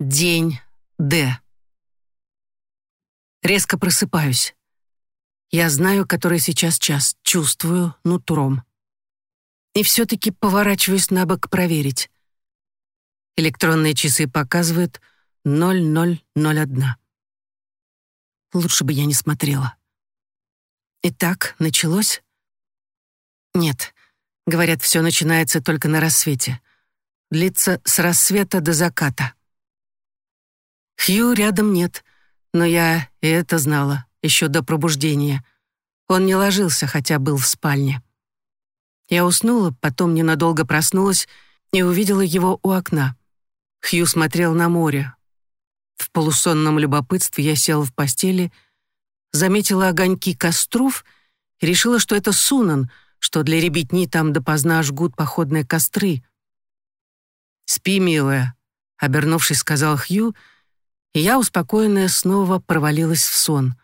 День Д. Резко просыпаюсь. Я знаю, который сейчас час, чувствую нутром. И все-таки поворачиваюсь на бок проверить. Электронные часы показывают 0001. Лучше бы я не смотрела. Итак, началось? Нет, говорят, все начинается только на рассвете. Длится с рассвета до заката. Хью рядом нет, но я и это знала еще до пробуждения. Он не ложился, хотя был в спальне. Я уснула, потом ненадолго проснулась и увидела его у окна. Хью смотрел на море. В полусонном любопытстве я села в постели, заметила огоньки костров и решила, что это Сунан, что для ребятни там допоздна жгут походные костры. «Спи, милая», — обернувшись, сказал Хью, — и я, успокоенная, снова провалилась в сон.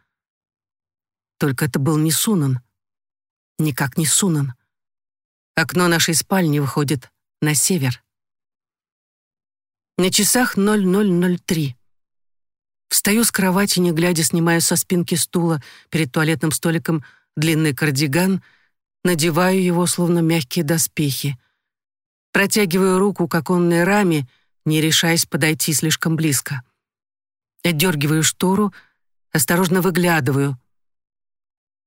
Только это был не Сунан. Никак не Сунан. Окно нашей спальни выходит на север. На часах 0003. Встаю с кровати, не глядя, снимаю со спинки стула перед туалетным столиком длинный кардиган, надеваю его, словно мягкие доспехи. Протягиваю руку к оконной раме, не решаясь подойти слишком близко. Отдергиваю штору, осторожно выглядываю.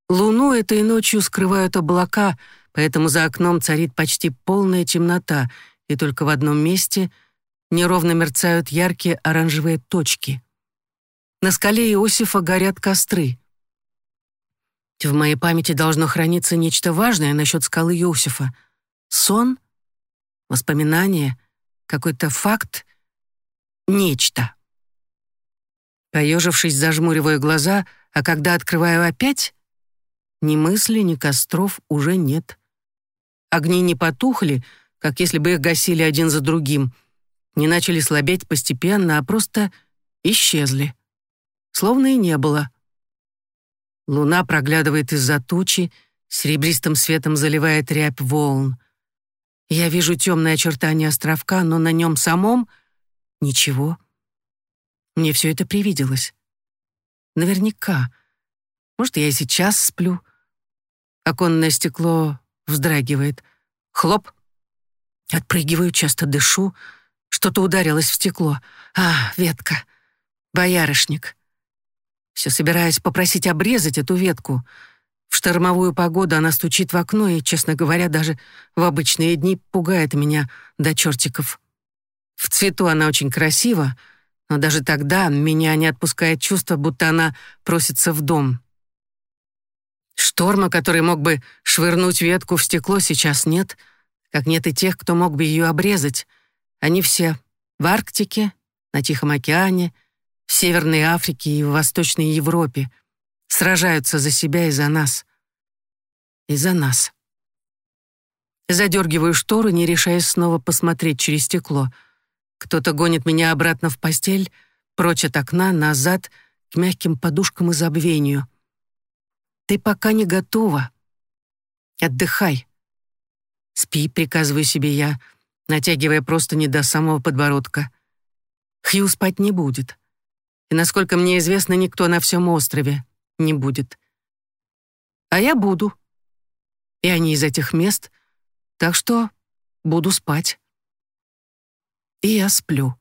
Луну этой ночью скрывают облака, поэтому за окном царит почти полная темнота, и только в одном месте неровно мерцают яркие оранжевые точки. На скале Иосифа горят костры. В моей памяти должно храниться нечто важное насчет скалы Иосифа. Сон? Воспоминание? Какой-то факт? Нечто. Поежившись, зажмуриваю глаза, а когда открываю опять, ни мысли, ни костров уже нет. Огни не потухли, как если бы их гасили один за другим, не начали слабеть постепенно, а просто исчезли. Словно и не было. Луна проглядывает из-за тучи, серебристым светом заливает рябь волн. Я вижу темные очертания островка, но на нем самом — ничего. Мне все это привиделось. Наверняка. Может, я и сейчас сплю. Оконное стекло вздрагивает. Хлоп. Отпрыгиваю, часто дышу. Что-то ударилось в стекло. А, ветка. Боярышник. Все собираюсь попросить обрезать эту ветку. В штормовую погоду она стучит в окно и, честно говоря, даже в обычные дни пугает меня до чертиков. В цвету она очень красива, но даже тогда меня не отпускает чувство, будто она просится в дом. Шторма, который мог бы швырнуть ветку в стекло, сейчас нет, как нет и тех, кто мог бы ее обрезать. Они все в Арктике, на Тихом океане, в Северной Африке и в Восточной Европе. Сражаются за себя и за нас. И за нас. Задергиваю шторы, не решаясь снова посмотреть через стекло — кто-то гонит меня обратно в постель, прочь от окна, назад, к мягким подушкам и забвению. Ты пока не готова. Отдыхай. Спи, приказываю себе я, натягивая просто не до самого подбородка. Хью спать не будет. И, насколько мне известно, никто на всем острове не будет. А я буду. И они из этих мест, так что буду спать и я сплю.